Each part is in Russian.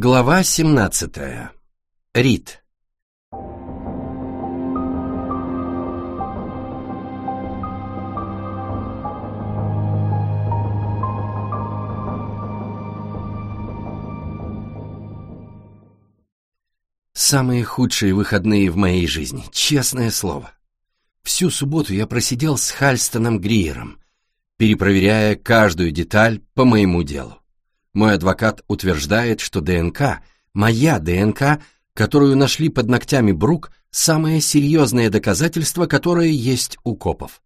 Глава 17. Рит. Самые худшие выходные в моей жизни, честное слово. Всю субботу я просидел с Хальстоном Гриером, перепроверяя каждую деталь по моему делу. Мой адвокат утверждает, что ДНК, моя ДНК, которую нашли под ногтями Брук, самое серьезное доказательство, которое есть у копов.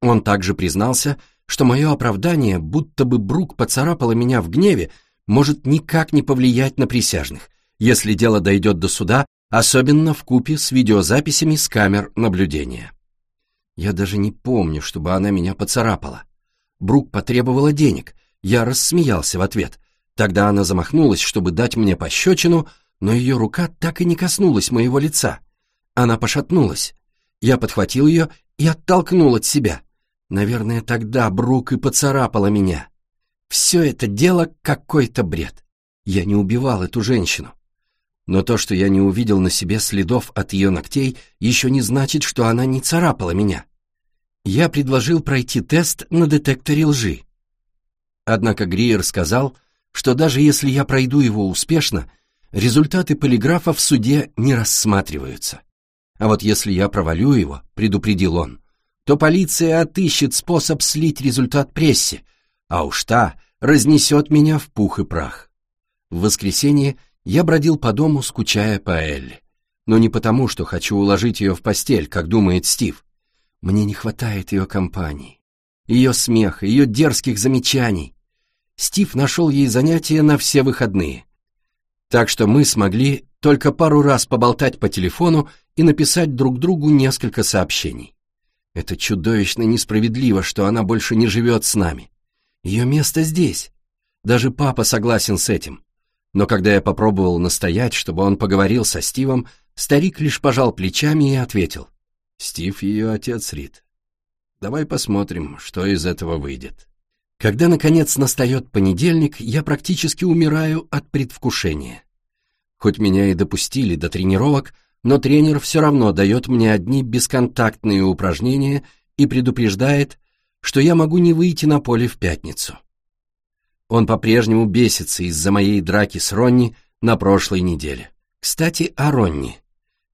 Он также признался, что мое оправдание, будто бы Брук поцарапала меня в гневе, может никак не повлиять на присяжных, если дело дойдет до суда, особенно в купе с видеозаписями с камер наблюдения. Я даже не помню, чтобы она меня поцарапала. Брук потребовала денег, я рассмеялся в ответ. Тогда она замахнулась, чтобы дать мне пощечину, но ее рука так и не коснулась моего лица. Она пошатнулась. Я подхватил ее и оттолкнул от себя. Наверное, тогда Брук и поцарапала меня. Все это дело какой-то бред. Я не убивал эту женщину. Но то, что я не увидел на себе следов от ее ногтей, еще не значит, что она не царапала меня. Я предложил пройти тест на детекторе лжи. Однако Гриер сказал, что даже если я пройду его успешно, результаты полиграфа в суде не рассматриваются. А вот если я провалю его, предупредил он, то полиция отыщет способ слить результат прессе, а уж та разнесет меня в пух и прах. В воскресенье я бродил по дому, скучая по Элли. Но не потому, что хочу уложить ее в постель, как думает Стив. Мне не хватает ее компании, ее смеха, ее дерзких замечаний, Стив нашел ей занятия на все выходные. Так что мы смогли только пару раз поболтать по телефону и написать друг другу несколько сообщений. Это чудовищно несправедливо, что она больше не живет с нами. Ее место здесь. Даже папа согласен с этим. Но когда я попробовал настоять, чтобы он поговорил со Стивом, старик лишь пожал плечами и ответил. «Стив ее отец Рид. Давай посмотрим, что из этого выйдет». Когда, наконец, настает понедельник, я практически умираю от предвкушения. Хоть меня и допустили до тренировок, но тренер все равно дает мне одни бесконтактные упражнения и предупреждает, что я могу не выйти на поле в пятницу. Он по-прежнему бесится из-за моей драки с Ронни на прошлой неделе. Кстати, о Ронни.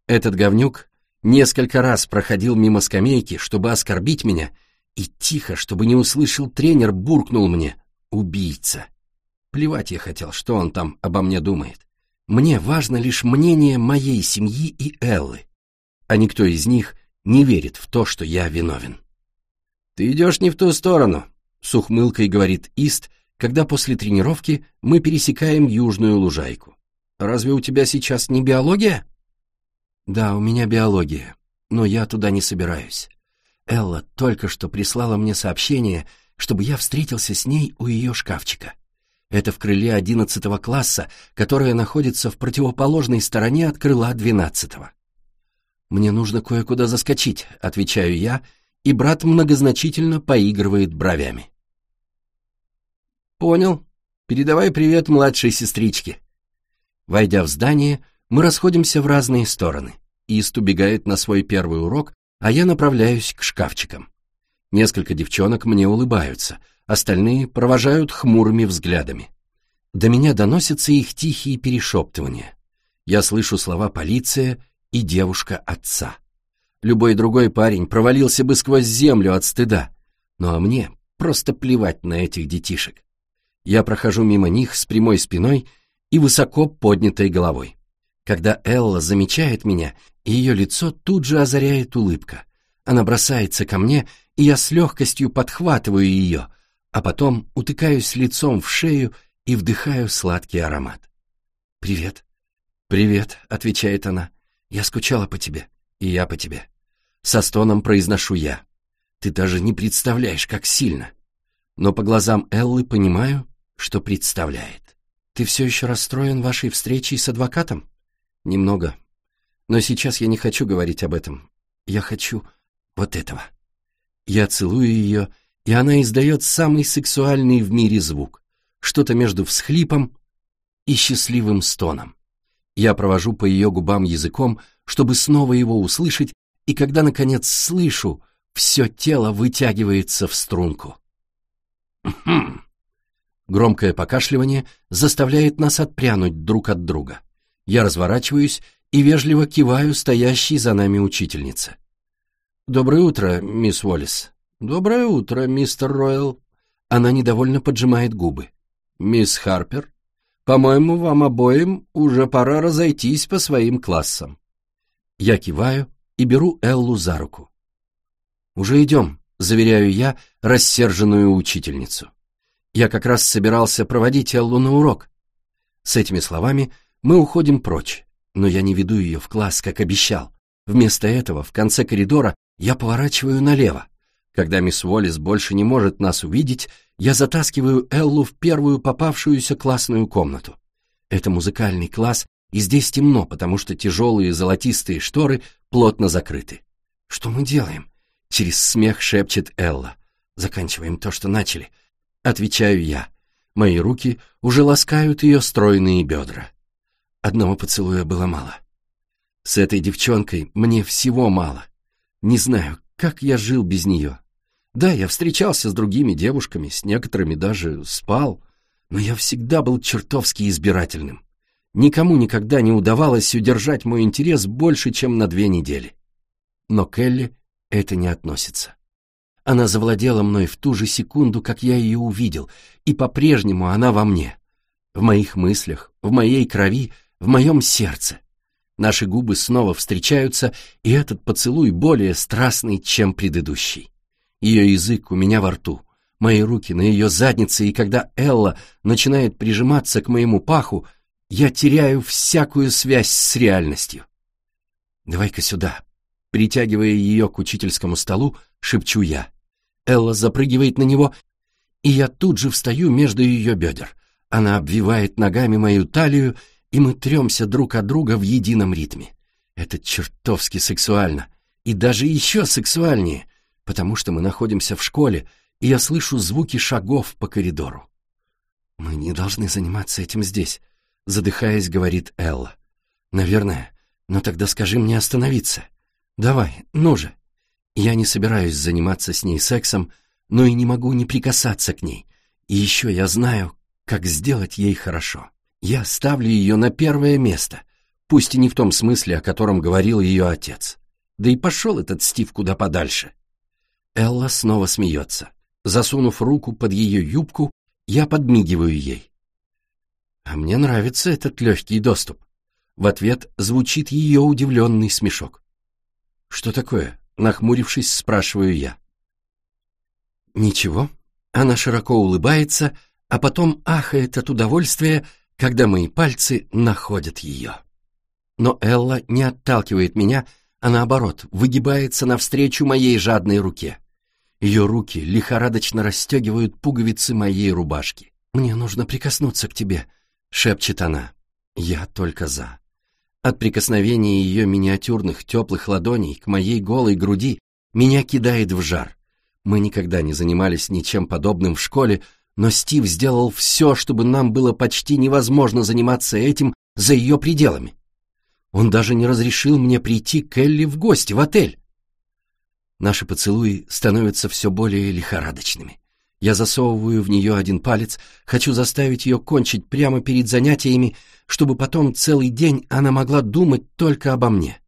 Этот говнюк несколько раз проходил мимо скамейки, чтобы оскорбить меня и тихо, чтобы не услышал тренер, буркнул мне «Убийца». Плевать я хотел, что он там обо мне думает. Мне важно лишь мнение моей семьи и Эллы, а никто из них не верит в то, что я виновен. «Ты идешь не в ту сторону», — с ухмылкой говорит Ист, когда после тренировки мы пересекаем южную лужайку. «Разве у тебя сейчас не биология?» «Да, у меня биология, но я туда не собираюсь. Элла только что прислала мне сообщение, чтобы я встретился с ней у ее шкафчика. Это в крыле одиннадцатого класса, которое находится в противоположной стороне от крыла двенадцатого. «Мне нужно кое-куда заскочить», — отвечаю я, и брат многозначительно поигрывает бровями. «Понял. Передавай привет младшей сестричке». Войдя в здание, мы расходимся в разные стороны. Ист убегает на свой первый урок, а я направляюсь к шкафчикам. Несколько девчонок мне улыбаются, остальные провожают хмурыми взглядами. До меня доносятся их тихие перешептывания. Я слышу слова «полиция» и «девушка отца». Любой другой парень провалился бы сквозь землю от стыда, ну а мне просто плевать на этих детишек. Я прохожу мимо них с прямой спиной и высоко поднятой головой. Когда Элла замечает меня, ее лицо тут же озаряет улыбка. Она бросается ко мне, и я с легкостью подхватываю ее, а потом утыкаюсь лицом в шею и вдыхаю сладкий аромат. «Привет». «Привет», — отвечает она. «Я скучала по тебе, и я по тебе». Со стоном произношу я. «Ты даже не представляешь, как сильно». Но по глазам Эллы понимаю, что представляет. «Ты все еще расстроен вашей встречей с адвокатом?» Немного. Но сейчас я не хочу говорить об этом. Я хочу вот этого. Я целую ее, и она издает самый сексуальный в мире звук. Что-то между всхлипом и счастливым стоном. Я провожу по ее губам языком, чтобы снова его услышать, и когда, наконец, слышу, все тело вытягивается в струнку. Хм. Громкое покашливание заставляет нас отпрянуть друг от друга. Я разворачиваюсь и вежливо киваю стоящей за нами учительнице. «Доброе утро, мисс Уоллес». «Доброе утро, мистер Ройл». Она недовольно поджимает губы. «Мисс Харпер, по-моему, вам обоим уже пора разойтись по своим классам». Я киваю и беру Эллу за руку. «Уже идем», — заверяю я рассерженную учительницу. Я как раз собирался проводить Эллу на урок. С этими словами мы уходим прочь, но я не веду ее в класс, как обещал. Вместо этого в конце коридора я поворачиваю налево. Когда мисс Уоллес больше не может нас увидеть, я затаскиваю Эллу в первую попавшуюся классную комнату. Это музыкальный класс, и здесь темно, потому что тяжелые золотистые шторы плотно закрыты. «Что мы делаем?» — через смех шепчет Элла. «Заканчиваем то, что начали. Отвечаю я. Мои руки уже ласкают ее стройные бедра. Одного поцелуя было мало. С этой девчонкой мне всего мало. Не знаю, как я жил без нее. Да, я встречался с другими девушками, с некоторыми даже спал, но я всегда был чертовски избирательным. Никому никогда не удавалось удержать мой интерес больше, чем на две недели. Но Келли это не относится. Она завладела мной в ту же секунду, как я ее увидел, и по-прежнему она во мне. В моих мыслях, в моей крови, в моем сердце. Наши губы снова встречаются, и этот поцелуй более страстный, чем предыдущий. Ее язык у меня во рту, мои руки на ее заднице, и когда Элла начинает прижиматься к моему паху, я теряю всякую связь с реальностью. «Давай-ка сюда», Притягивая ее к учительскому столу, шепчу я. Элла запрыгивает на него, и я тут же встаю между ее бедер. Она обвивает ногами мою талию, и мы тремся друг от друга в едином ритме. Это чертовски сексуально, и даже еще сексуальнее, потому что мы находимся в школе, и я слышу звуки шагов по коридору. «Мы не должны заниматься этим здесь», — задыхаясь, говорит Элла. «Наверное, но тогда скажи мне остановиться». Давай, ну же. Я не собираюсь заниматься с ней сексом, но и не могу не прикасаться к ней. И еще я знаю, как сделать ей хорошо. Я ставлю ее на первое место, пусть и не в том смысле, о котором говорил ее отец. Да и пошел этот Стив куда подальше. Элла снова смеется. Засунув руку под ее юбку, я подмигиваю ей. А мне нравится этот легкий доступ. В ответ звучит ее удивленный смешок. «Что такое?» — нахмурившись, спрашиваю я. «Ничего». Она широко улыбается, а потом ахает от удовольствия, когда мои пальцы находят ее. Но Элла не отталкивает меня, а наоборот, выгибается навстречу моей жадной руке. Ее руки лихорадочно расстегивают пуговицы моей рубашки. «Мне нужно прикоснуться к тебе», — шепчет она. Я только за. От прикосновения ее миниатюрных теплых ладоней к моей голой груди меня кидает в жар. Мы никогда не занимались ничем подобным в школе, но Стив сделал все, чтобы нам было почти невозможно заниматься этим за ее пределами. Он даже не разрешил мне прийти к Элли в гости в отель. Наши поцелуи становятся все более лихорадочными. Я засовываю в нее один палец, хочу заставить ее кончить прямо перед занятиями, чтобы потом целый день она могла думать только обо мне.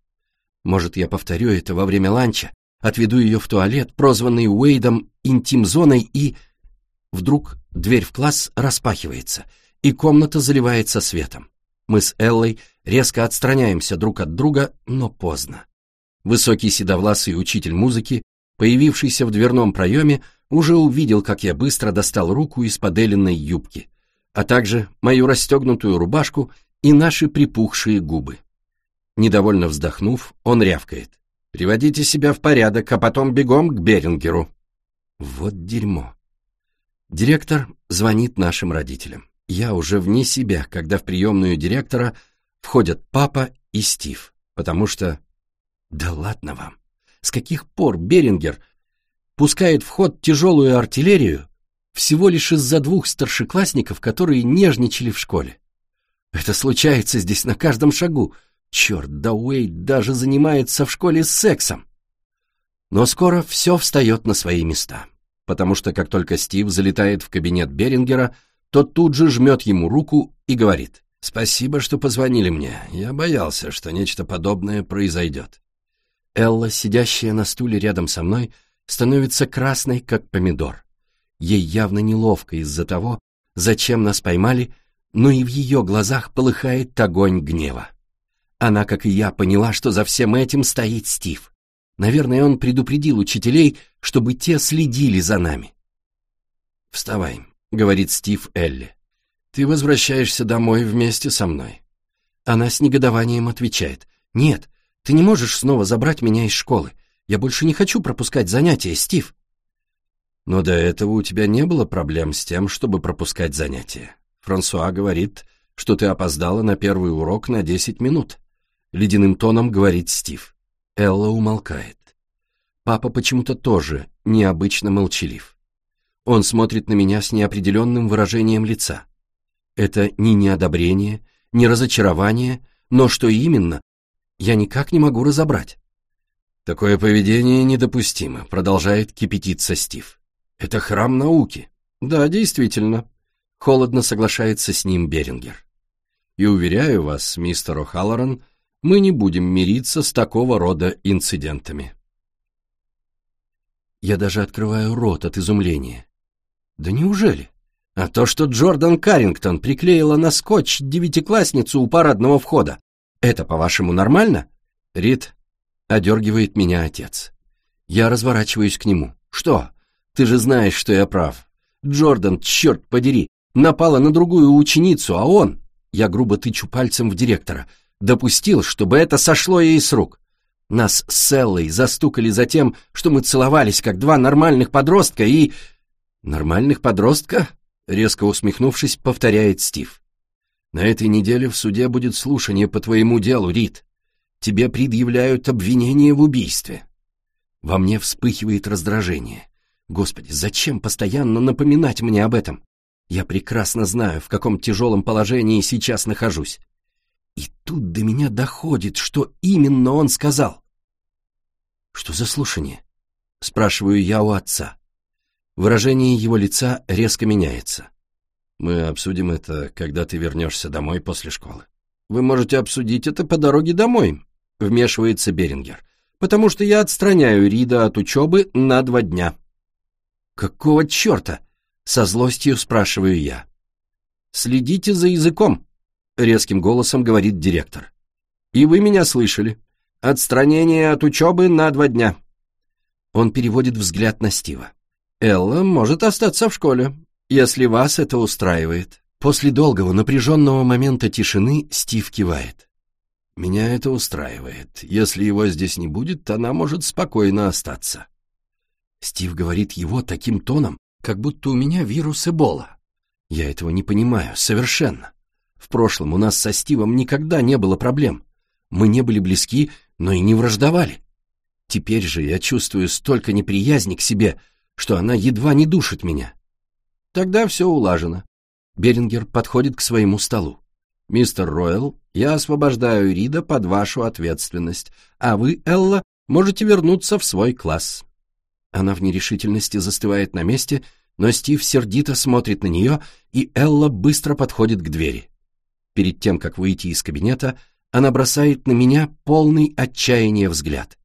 Может, я повторю это во время ланча, отведу ее в туалет, прозванный Уэйдом интим-зоной, и... Вдруг дверь в класс распахивается, и комната заливается светом. Мы с Эллой резко отстраняемся друг от друга, но поздно. Высокий седовласый учитель музыки, появившийся в дверном проеме, уже увидел, как я быстро достал руку из поделенной юбки, а также мою расстегнутую рубашку и наши припухшие губы. Недовольно вздохнув, он рявкает. «Приводите себя в порядок, а потом бегом к Берингеру». Вот дерьмо. Директор звонит нашим родителям. Я уже вне себя, когда в приемную директора входят папа и Стив, потому что... Да ладно вам. С каких пор Берингер пускает в ход тяжелую артиллерию всего лишь из-за двух старшеклассников, которые нежничали в школе. Это случается здесь на каждом шагу. Черт, да Уэйд даже занимается в школе сексом. Но скоро все встает на свои места, потому что как только Стив залетает в кабинет Берингера, тот тут же жмет ему руку и говорит «Спасибо, что позвонили мне. Я боялся, что нечто подобное произойдет». Элла, сидящая на стуле рядом со мной, становится красной, как помидор. Ей явно неловко из-за того, зачем нас поймали, но и в ее глазах полыхает огонь гнева. Она, как и я, поняла, что за всем этим стоит Стив. Наверное, он предупредил учителей, чтобы те следили за нами. «Вставай», — говорит Стив Элли. «Ты возвращаешься домой вместе со мной». Она с негодованием отвечает. «Нет, ты не можешь снова забрать меня из школы. Я больше не хочу пропускать занятия, Стив». «Но до этого у тебя не было проблем с тем, чтобы пропускать занятия. Франсуа говорит, что ты опоздала на первый урок на десять минут», — ледяным тоном говорит Стив. Элла умолкает. Папа почему-то тоже необычно молчалив. Он смотрит на меня с неопределенным выражением лица. Это не неодобрение, не разочарование, но что именно, я никак не могу разобрать. Такое поведение недопустимо, продолжает кипятиться Стив. Это храм науки. Да, действительно. Холодно соглашается с ним Берингер. И уверяю вас, мистер О'Халлоран, мы не будем мириться с такого рода инцидентами. Я даже открываю рот от изумления. Да неужели? А то, что Джордан Каррингтон приклеила на скотч девятиклассницу у парадного входа, это, по-вашему, нормально? Рид, одергивает меня отец. Я разворачиваюсь к нему. Что? Ты же знаешь, что я прав. Джордан, черт подери, напала на другую ученицу, а он, я грубо тычу пальцем в директора, допустил, чтобы это сошло ей с рук. Нас с Селлой застукали за тем, что мы целовались, как два нормальных подростка, и... Нормальных подростка? Резко усмехнувшись, повторяет Стив. На этой неделе в суде будет слушание по твоему делу, Рид. Тебе предъявляют обвинение в убийстве. Во мне вспыхивает раздражение. Господи, зачем постоянно напоминать мне об этом? Я прекрасно знаю, в каком тяжелом положении сейчас нахожусь. И тут до меня доходит, что именно он сказал. «Что за слушание?» — спрашиваю я у отца. Выражение его лица резко меняется. «Мы обсудим это, когда ты вернешься домой после школы». «Вы можете обсудить это по дороге домой», — вмешивается Берингер, «потому что я отстраняю Рида от учебы на два дня». «Какого черта?» — со злостью спрашиваю я. «Следите за языком», — резким голосом говорит директор. «И вы меня слышали. Отстранение от учебы на два дня». Он переводит взгляд на Стива. «Элла может остаться в школе, если вас это устраивает». После долгого напряженного момента тишины Стив кивает. «Меня это устраивает. Если его здесь не будет, она может спокойно остаться». Стив говорит его таким тоном, как будто у меня вирус Эбола. Я этого не понимаю, совершенно. В прошлом у нас со Стивом никогда не было проблем. Мы не были близки, но и не враждовали. Теперь же я чувствую столько неприязни к себе, что она едва не душит меня. Тогда все улажено. Берингер подходит к своему столу. «Мистер Ройл, я освобождаю Рида под вашу ответственность, а вы, Элла, можете вернуться в свой класс». Она в нерешительности застывает на месте, но Стив сердито смотрит на нее, и Элла быстро подходит к двери. Перед тем, как выйти из кабинета, она бросает на меня полный отчаяния взгляд.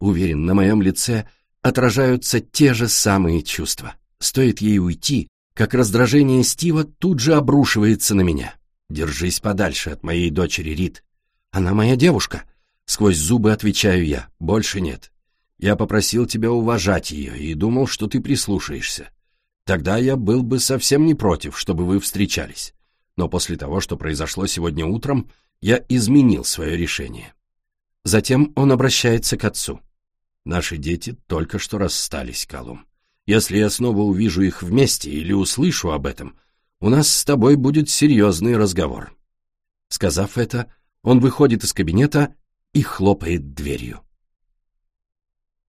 Уверен, на моем лице отражаются те же самые чувства. Стоит ей уйти, как раздражение Стива тут же обрушивается на меня. Держись подальше от моей дочери, Рид. Она моя девушка. Сквозь зубы отвечаю я. Больше нет. Я попросил тебя уважать ее и думал, что ты прислушаешься. Тогда я был бы совсем не против, чтобы вы встречались. Но после того, что произошло сегодня утром, я изменил свое решение. Затем он обращается к отцу. Наши дети только что расстались, Колум. Если я снова увижу их вместе или услышу об этом, у нас с тобой будет серьезный разговор. Сказав это, он выходит из кабинета и хлопает дверью.